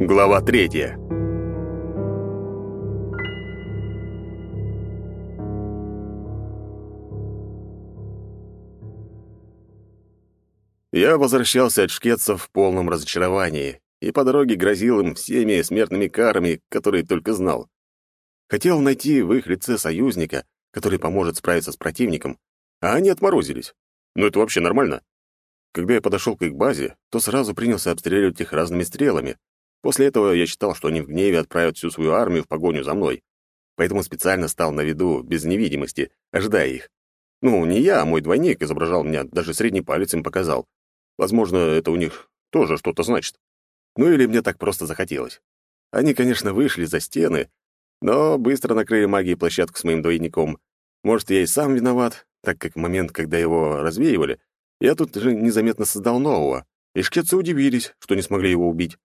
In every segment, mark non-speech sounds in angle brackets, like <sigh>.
Глава третья. Я возвращался от шкетцев в полном разочаровании и по дороге грозил им всеми смертными карами, которые только знал. Хотел найти в их лице союзника, который поможет справиться с противником, а они отморозились. Ну это вообще нормально. Когда я подошел к их базе, то сразу принялся обстреливать их разными стрелами, После этого я считал, что они в гневе отправят всю свою армию в погоню за мной. Поэтому специально стал на виду, без невидимости, ожидая их. Ну, не я, а мой двойник изображал меня, даже средний палец им показал. Возможно, это у них тоже что-то значит. Ну или мне так просто захотелось. Они, конечно, вышли за стены, но быстро накрыли магией площадку с моим двойником. Может, я и сам виноват, так как в момент, когда его развеивали, я тут же незаметно создал нового, и шкетцы удивились, что не смогли его убить.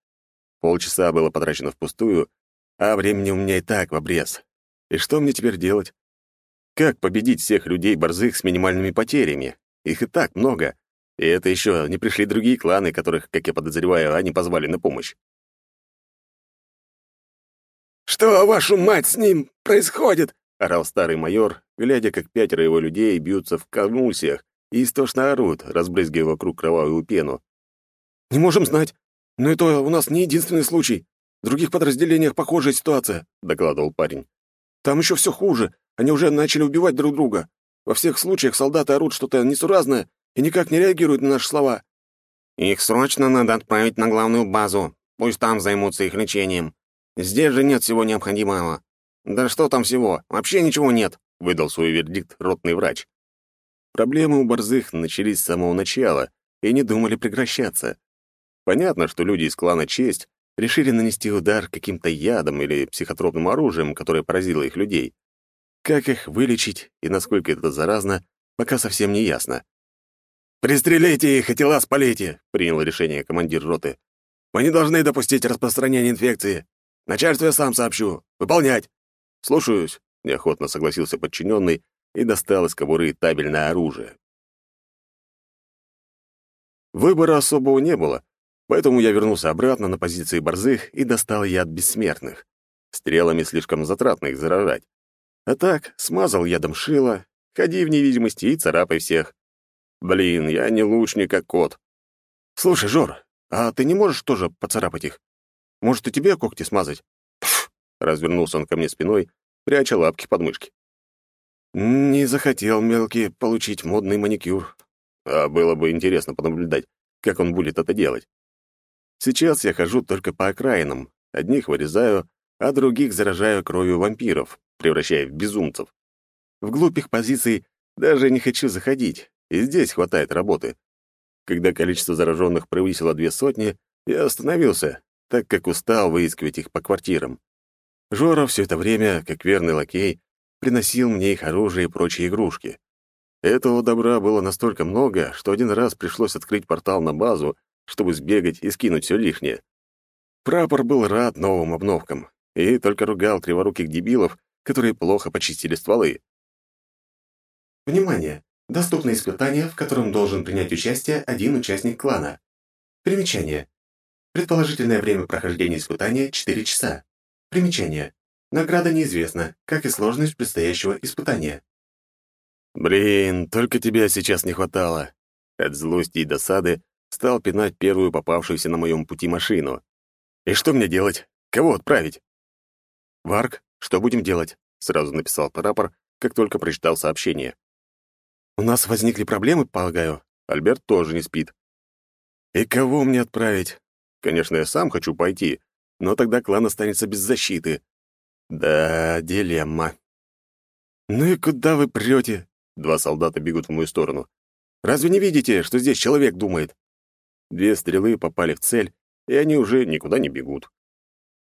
Полчаса было потрачено впустую, а времени у меня и так в обрез. И что мне теперь делать? Как победить всех людей борзых с минимальными потерями? Их и так много. И это еще не пришли другие кланы, которых, как я подозреваю, они позвали на помощь. «Что, вашу мать, с ним происходит?» — орал старый майор, глядя, как пятеро его людей бьются в конвульсиях и истошно орут, разбрызгивая вокруг кровавую пену. «Не можем знать. «Но это у нас не единственный случай. В других подразделениях похожая ситуация», — докладывал парень. «Там еще все хуже. Они уже начали убивать друг друга. Во всех случаях солдаты орут что-то несуразное и никак не реагируют на наши слова». «Их срочно надо отправить на главную базу. Пусть там займутся их лечением. Здесь же нет всего необходимого». «Да что там всего? Вообще ничего нет», — выдал свой вердикт ротный врач. Проблемы у борзых начались с самого начала и не думали прекращаться. Понятно, что люди из клана Честь решили нанести удар каким-то ядом или психотропным оружием, которое поразило их людей. Как их вылечить и насколько это заразно, пока совсем не ясно. «Пристрелите их и тела спалите!» — принял решение командир роты. «Мы не должны допустить распространения инфекции. Начальству я сам сообщу. Выполнять!» «Слушаюсь», — неохотно согласился подчиненный и достал из кобуры табельное оружие. Выбора особого не было, Поэтому я вернулся обратно на позиции борзых и достал яд бессмертных. Стрелами слишком затратно их заражать. А так, смазал ядом шило, ходи в невидимости и царапай всех. Блин, я не лучник, а кот. Слушай, Жор, а ты не можешь тоже поцарапать их? Может, и тебе когти смазать? Развернулся он ко мне спиной, пряча лапки под мышки. Не захотел мелкий получить модный маникюр. А было бы интересно понаблюдать, как он будет это делать. Сейчас я хожу только по окраинам. Одних вырезаю, а других заражаю кровью вампиров, превращая в безумцев. В глупых позиций даже не хочу заходить, и здесь хватает работы. Когда количество зараженных превысило две сотни, я остановился, так как устал выискивать их по квартирам. Жора все это время, как верный лакей, приносил мне их оружие и прочие игрушки. Этого добра было настолько много, что один раз пришлось открыть портал на базу чтобы сбегать и скинуть все лишнее. Прапор был рад новым обновкам и только ругал криворуких дебилов, которые плохо почистили стволы. Внимание! Доступно испытание, в котором должен принять участие один участник клана. Примечание. Предположительное время прохождения испытания — 4 часа. Примечание. Награда неизвестна, как и сложность предстоящего испытания. Блин, только тебя сейчас не хватало. От злости и досады стал пинать первую попавшуюся на моем пути машину. «И что мне делать? Кого отправить?» «Варк, что будем делать?» — сразу написал прапор, как только прочитал сообщение. «У нас возникли проблемы, полагаю?» Альберт тоже не спит. «И кого мне отправить? Конечно, я сам хочу пойти, но тогда клан останется без защиты. Да, дилемма». «Ну и куда вы прете?» Два солдата бегут в мою сторону. «Разве не видите, что здесь человек думает?» Две стрелы попали в цель, и они уже никуда не бегут.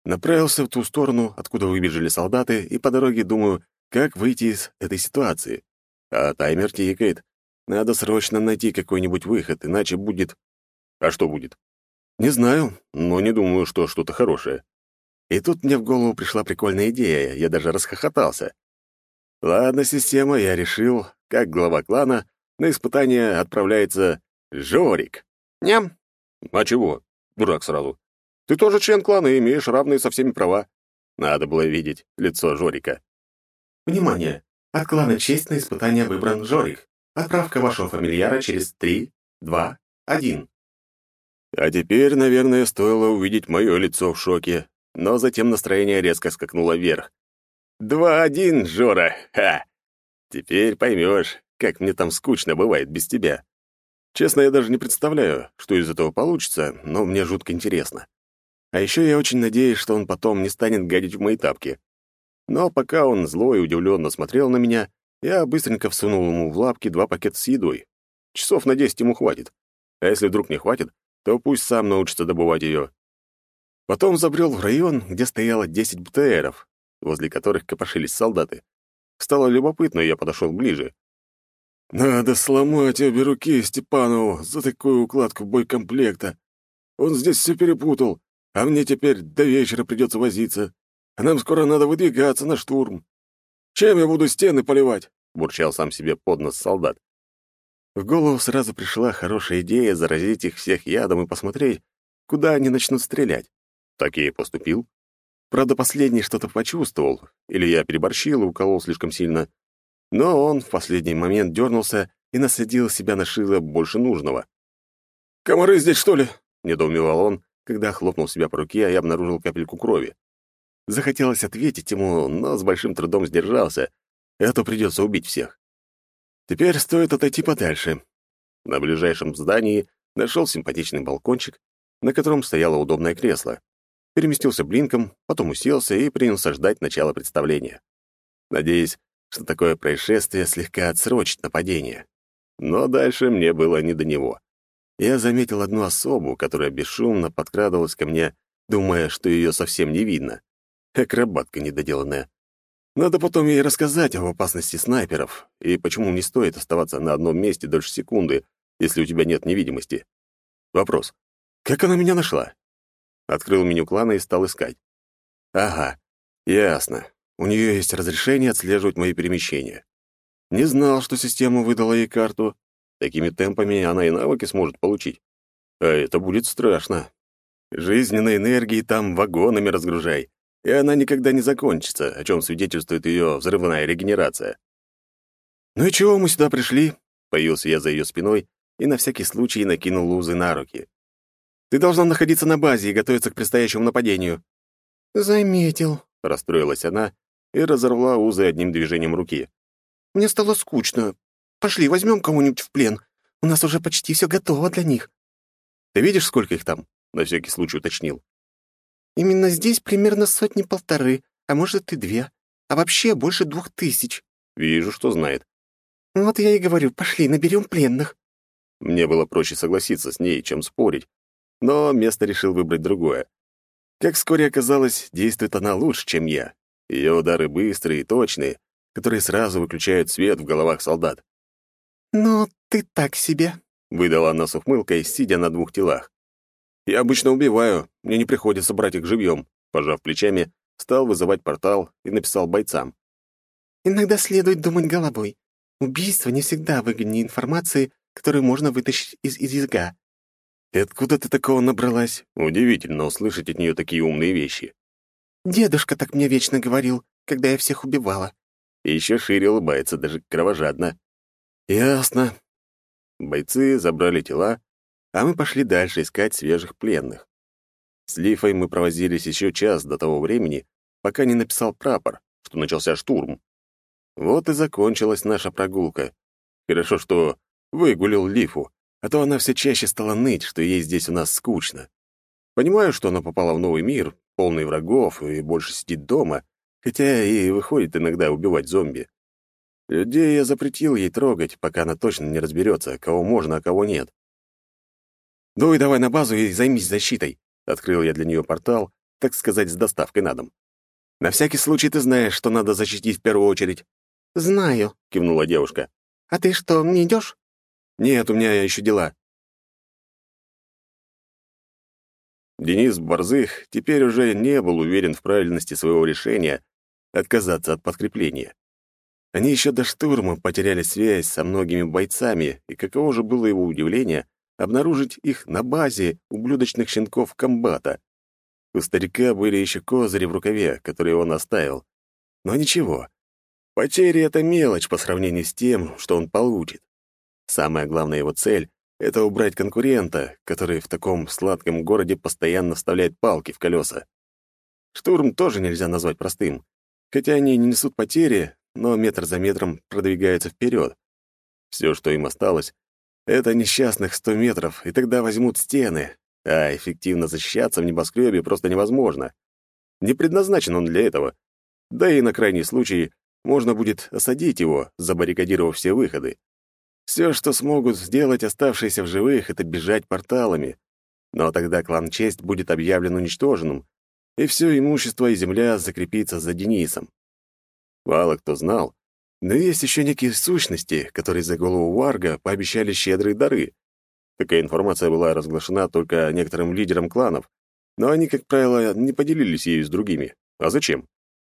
Направился в ту сторону, откуда выбежали солдаты, и по дороге думаю, как выйти из этой ситуации. А таймер тикает. Надо срочно найти какой-нибудь выход, иначе будет... А что будет? Не знаю, но не думаю, что что-то хорошее. И тут мне в голову пришла прикольная идея, я даже расхохотался. Ладно, система, я решил, как глава клана, на испытание отправляется Жорик. Ням. А чего? Дурак сразу. Ты тоже член клана и имеешь равные со всеми права. Надо было видеть лицо Жорика. Внимание! От клана «Честь» на испытание выбран Жорик. Отправка вашего фамильяра через 3, 2, 1. А теперь, наверное, стоило увидеть мое лицо в шоке, но затем настроение резко скакнуло вверх. «Два-один, Жора! Ха! Теперь поймешь, как мне там скучно бывает без тебя. Честно, я даже не представляю, что из этого получится, но мне жутко интересно. А еще я очень надеюсь, что он потом не станет гадить в мои тапки. Но пока он зло и удивленно смотрел на меня, я быстренько всунул ему в лапки два пакета с едой. Часов на десять ему хватит. А если вдруг не хватит, то пусть сам научится добывать ее. Потом забрел в район, где стояло десять БТРов, возле которых копошились солдаты. Стало любопытно, и я подошел ближе. «Надо сломать обе руки Степанову за такую укладку бойкомплекта. Он здесь все перепутал, а мне теперь до вечера придется возиться. А нам скоро надо выдвигаться на штурм. Чем я буду стены поливать?» — бурчал сам себе под нос солдат. В голову сразу пришла хорошая идея заразить их всех ядом и посмотреть, куда они начнут стрелять. Так я и поступил. Правда, последний что-то почувствовал, или я переборщил и уколол слишком сильно. Но он в последний момент дернулся и насадил себя на шило больше нужного. «Комары здесь, что ли?» — недоумевал он, когда хлопнул себя по руке, а я обнаружил капельку крови. Захотелось ответить ему, но с большим трудом сдержался, а то придется убить всех. Теперь стоит отойти подальше. На ближайшем здании нашел симпатичный балкончик, на котором стояло удобное кресло. Переместился блинком, потом уселся и принялся ждать начала представления. Надеюсь, что такое происшествие слегка отсрочит нападение. Но дальше мне было не до него. Я заметил одну особу, которая бесшумно подкрадывалась ко мне, думая, что ее совсем не видно. Акробатка недоделанная. Надо потом ей рассказать об опасности снайперов и почему не стоит оставаться на одном месте дольше секунды, если у тебя нет невидимости. Вопрос. Как она меня нашла? Открыл меню клана и стал искать. Ага, ясно. У нее есть разрешение отслеживать мои перемещения. Не знал, что система выдала ей карту. Такими темпами она и навыки сможет получить. А это будет страшно. Жизненной энергии там вагонами разгружай и она никогда не закончится, о чем свидетельствует ее взрывная регенерация. «Ну и чего мы сюда пришли?» — появился я за ее спиной и на всякий случай накинул лузы на руки. «Ты должна находиться на базе и готовиться к предстоящему нападению». «Заметил», — расстроилась она и разорвала узы одним движением руки. «Мне стало скучно. Пошли, возьмем кого-нибудь в плен. У нас уже почти все готово для них». «Ты видишь, сколько их там?» — на всякий случай уточнил. Именно здесь примерно сотни-полторы, а может и две. А вообще больше двух тысяч. Вижу, что знает. Вот я и говорю, пошли, наберем пленных. Мне было проще согласиться с ней, чем спорить. Но место решил выбрать другое. Как вскоре оказалось, действует она лучше, чем я. Ее удары быстрые и точные, которые сразу выключают свет в головах солдат. «Ну, ты так себе», — выдала она с ухмылкой, сидя на двух телах. Я обычно убиваю, мне не приходится брать их живьем. Пожав плечами, стал вызывать портал и написал бойцам. Иногда следует думать головой. Убийство не всегда выгоднее информации, которую можно вытащить из языка. И откуда ты такого набралась? Удивительно услышать от нее такие умные вещи. Дедушка так мне вечно говорил, когда я всех убивала. И еще шире улыбается, даже кровожадно. Ясно. Бойцы забрали тела, а мы пошли дальше искать свежих пленных. С Лифой мы провозились еще час до того времени, пока не написал прапор, что начался штурм. Вот и закончилась наша прогулка. Хорошо, что выгулил Лифу, а то она все чаще стала ныть, что ей здесь у нас скучно. Понимаю, что она попала в новый мир, полный врагов, и больше сидит дома, хотя и выходит иногда убивать зомби. Людей я запретил ей трогать, пока она точно не разберется, кого можно, а кого нет. «Дуй давай на базу и займись защитой», — открыл я для нее портал, так сказать, с доставкой на дом. «На всякий случай ты знаешь, что надо защитить в первую очередь». «Знаю», — кивнула девушка. «А ты что, не идешь? «Нет, у меня еще дела». Денис Борзых теперь уже не был уверен в правильности своего решения отказаться от подкрепления. Они еще до штурма потеряли связь со многими бойцами, и каково же было его удивление обнаружить их на базе ублюдочных щенков комбата. У старика были еще козыри в рукаве, которые он оставил. Но ничего. Потери — это мелочь по сравнению с тем, что он получит. Самая главная его цель — это убрать конкурента, который в таком сладком городе постоянно вставляет палки в колеса. Штурм тоже нельзя назвать простым. Хотя они не несут потери, но метр за метром продвигаются вперед. Все, что им осталось, это несчастных сто метров, и тогда возьмут стены, а эффективно защищаться в небоскребе просто невозможно. Не предназначен он для этого. Да и на крайний случай можно будет осадить его, забаррикадировав все выходы. Все, что смогут сделать оставшиеся в живых, это бежать порталами. Но тогда клан Честь будет объявлен уничтоженным, и все имущество и земля закрепится за Денисом. Мало кто знал, но есть еще некие сущности, которые за голову Варга пообещали щедрые дары. Такая информация была разглашена только некоторым лидерам кланов, но они, как правило, не поделились ею с другими. А зачем?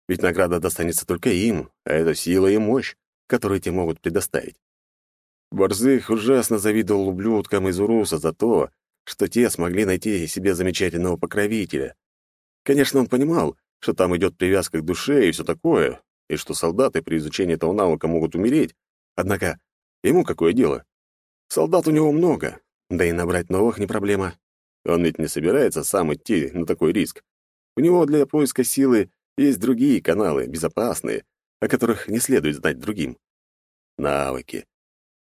Ведь награда достанется только им, а это сила и мощь, которые те могут предоставить. Борзых ужасно завидовал ублюдкам из Уруса за то, что те смогли найти себе замечательного покровителя. Конечно, он понимал, что там идет привязка к душе и все такое, и что солдаты при изучении этого навыка могут умереть. Однако ему какое дело? Солдат у него много, да и набрать новых не проблема. Он ведь не собирается сам идти на такой риск. У него для поиска силы есть другие каналы, безопасные, о которых не следует знать другим. Навыки.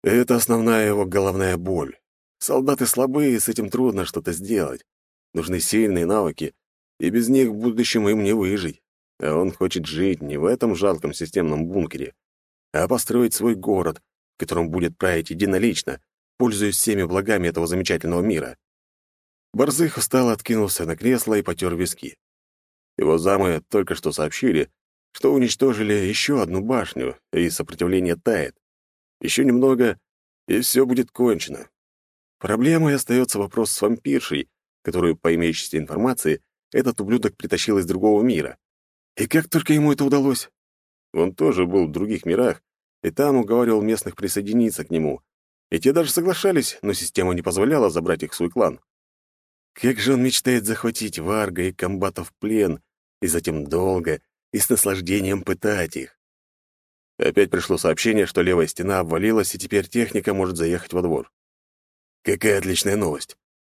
Это основная его головная боль. Солдаты слабые, с этим трудно что-то сделать. Нужны сильные навыки, и без них в будущем им не выжить. А он хочет жить не в этом жалком системном бункере, а построить свой город, в котором будет править единолично, пользуясь всеми благами этого замечательного мира. Борзых устало откинулся на кресло и потер виски. Его замы только что сообщили, что уничтожили еще одну башню, и сопротивление тает. Еще немного, и все будет кончено. Проблемой остается вопрос с вампиршей, которую, по имеющейся информации, этот ублюдок притащил из другого мира. И как только ему это удалось? Он тоже был в других мирах, и там уговаривал местных присоединиться к нему. И те даже соглашались, но система не позволяла забрать их в свой клан. Как же он мечтает захватить Варга и комбатов в плен, и затем долго и с наслаждением пытать их. Опять пришло сообщение, что левая стена обвалилась, и теперь техника может заехать во двор. Какая отличная новость.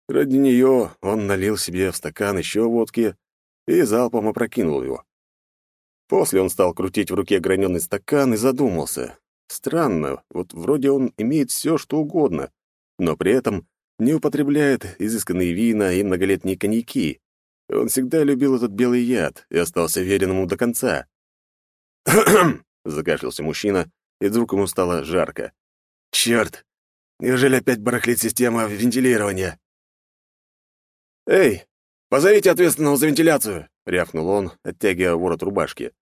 Ради нее он налил себе в стакан еще водки и залпом опрокинул его. После он стал крутить в руке граненый стакан и задумался. Странно, вот вроде он имеет все, что угодно, но при этом не употребляет изысканные вина и многолетние коньяки. Он всегда любил этот белый яд и остался верен ему до конца. <clears throat> закашлялся мужчина, и вдруг ему стало жарко. «Черт! Неужели опять барахлит система вентилирования?» «Эй, позовите ответственного за вентиляцию!» — рявкнул он, оттягивая ворот рубашки.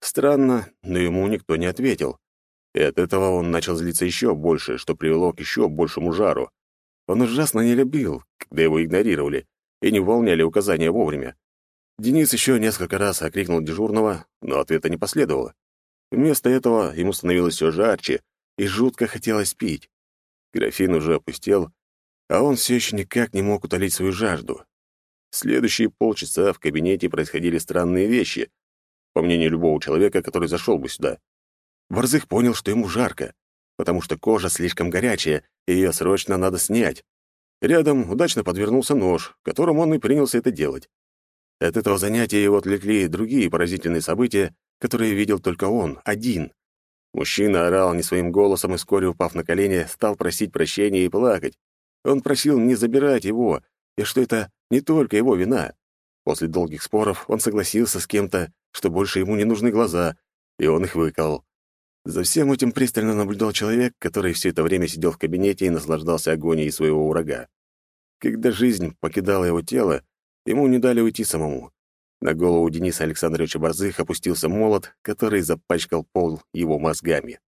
Странно, но ему никто не ответил. И от этого он начал злиться еще больше, что привело к еще большему жару. Он ужасно не любил, когда его игнорировали и не выполняли указания вовремя. Денис еще несколько раз окрикнул дежурного, но ответа не последовало. Вместо этого ему становилось все жарче, и жутко хотелось пить. Графин уже опустел, а он все еще никак не мог утолить свою жажду. Следующие полчаса в кабинете происходили странные вещи, по мнению любого человека, который зашел бы сюда. Борзых понял, что ему жарко, потому что кожа слишком горячая, и ее срочно надо снять. Рядом удачно подвернулся нож, которым он и принялся это делать. От этого занятия его отвлекли другие поразительные события, которые видел только он, один. Мужчина орал не своим голосом и вскоре, упав на колени, стал просить прощения и плакать. Он просил не забирать его, и что это не только его вина. После долгих споров он согласился с кем-то, что больше ему не нужны глаза, и он их выкол. За всем этим пристально наблюдал человек, который все это время сидел в кабинете и наслаждался агонией своего врага. Когда жизнь покидала его тело, ему не дали уйти самому. На голову Дениса Александровича Борзых опустился молот, который запачкал пол его мозгами.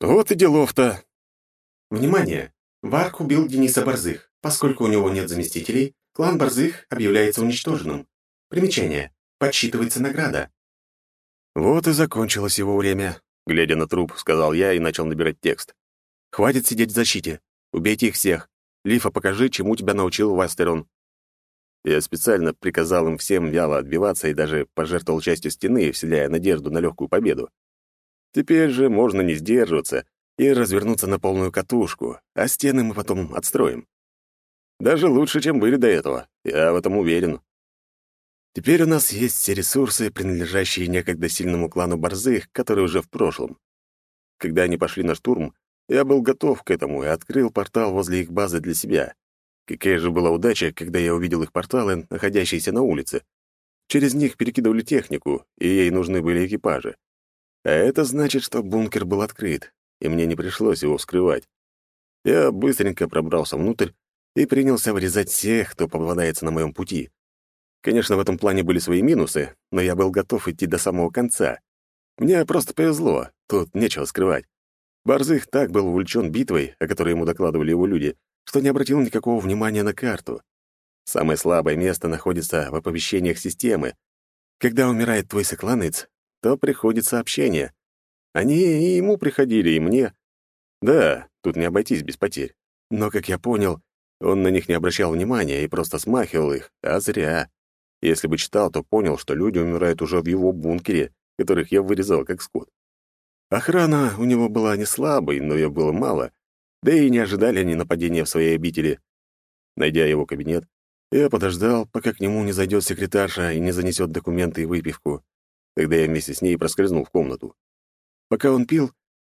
Вот и делов-то. Внимание! Варк убил Дениса Борзых. Поскольку у него нет заместителей, Клан Борзых объявляется уничтоженным. Примечание. Подсчитывается награда. Вот и закончилось его время, глядя на труп, сказал я и начал набирать текст. Хватит сидеть в защите. Убейте их всех. Лифа, покажи, чему тебя научил Вастерон. Я специально приказал им всем вяло отбиваться и даже пожертвовал частью стены, вселяя надежду на легкую победу. Теперь же можно не сдерживаться и развернуться на полную катушку, а стены мы потом отстроим. Даже лучше, чем были до этого, я в этом уверен. Теперь у нас есть все ресурсы, принадлежащие некогда сильному клану Борзых, который уже в прошлом. Когда они пошли на штурм, я был готов к этому и открыл портал возле их базы для себя. Какая же была удача, когда я увидел их порталы, находящиеся на улице. Через них перекидывали технику, и ей нужны были экипажи. А это значит, что бункер был открыт, и мне не пришлось его вскрывать. Я быстренько пробрался внутрь и принялся вырезать всех, кто попадается на моем пути. Конечно, в этом плане были свои минусы, но я был готов идти до самого конца. Мне просто повезло, тут нечего скрывать. Барзых так был увлечен битвой, о которой ему докладывали его люди, что не обратил никакого внимания на карту. Самое слабое место находится в оповещениях системы. Когда умирает твой сокланец, то приходит сообщение. Они и ему приходили, и мне. Да, тут не обойтись без потерь. Но, как я понял, он на них не обращал внимания и просто смахивал их, а зря. Если бы читал, то понял, что люди умирают уже в его бункере, которых я вырезал как скот. Охрана у него была не слабой, но ее было мало, да и не ожидали они нападения в своей обители. Найдя его кабинет, я подождал, пока к нему не зайдет секретарша и не занесет документы и выпивку. Тогда я вместе с ней проскользнул в комнату. Пока он пил,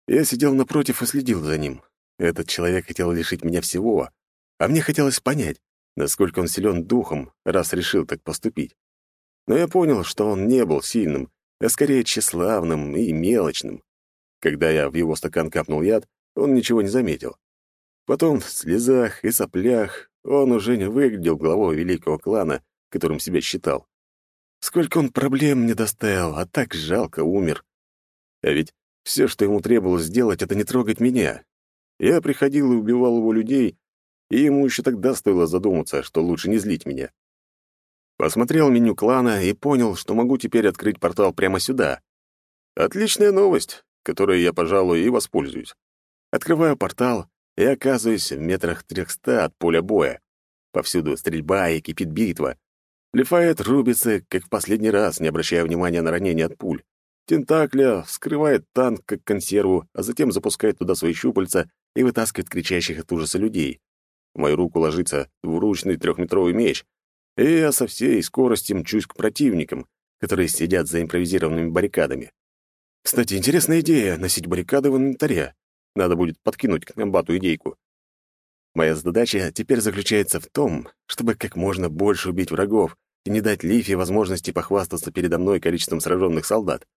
я сидел напротив и следил за ним. Этот человек хотел лишить меня всего, а мне хотелось понять, насколько он силен духом, раз решил так поступить. Но я понял, что он не был сильным, а скорее тщеславным и мелочным. Когда я в его стакан капнул яд, он ничего не заметил. Потом в слезах и соплях он уже не выглядел главой великого клана, которым себя считал. Сколько он проблем мне доставил, а так жалко умер. А ведь все, что ему требовалось сделать, это не трогать меня. Я приходил и убивал его людей, и ему еще тогда стоило задуматься, что лучше не злить меня. Посмотрел меню клана и понял, что могу теперь открыть портал прямо сюда. Отличная новость, которой я, пожалуй, и воспользуюсь. Открываю портал и оказываюсь в метрах трехста от поля боя. Повсюду стрельба и кипит битва. Лифает рубится, как в последний раз, не обращая внимания на ранения от пуль. Тентакля вскрывает танк, как консерву, а затем запускает туда свои щупальца и вытаскивает кричащих от ужаса людей. В мою руку ложится двуручный трехметровый меч, и я со всей скоростью мчусь к противникам, которые сидят за импровизированными баррикадами. Кстати, интересная идея — носить баррикады в инвентаре. Надо будет подкинуть к комбату идейку. Моя задача теперь заключается в том, чтобы как можно больше убить врагов и не дать Лифе возможности похвастаться передо мной количеством сраженных солдат.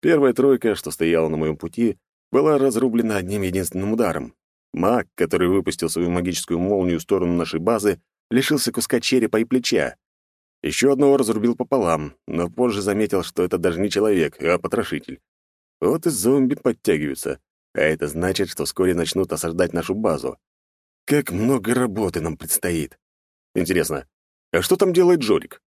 Первая тройка, что стояла на моем пути, была разрублена одним единственным ударом. Маг, который выпустил свою магическую молнию в сторону нашей базы, лишился куска черепа и плеча. Еще одного разрубил пополам, но позже заметил, что это даже не человек, а потрошитель. Вот и зомби подтягиваются, а это значит, что вскоре начнут осаждать нашу базу. Как много работы нам предстоит. Интересно, а что там делает Джорик?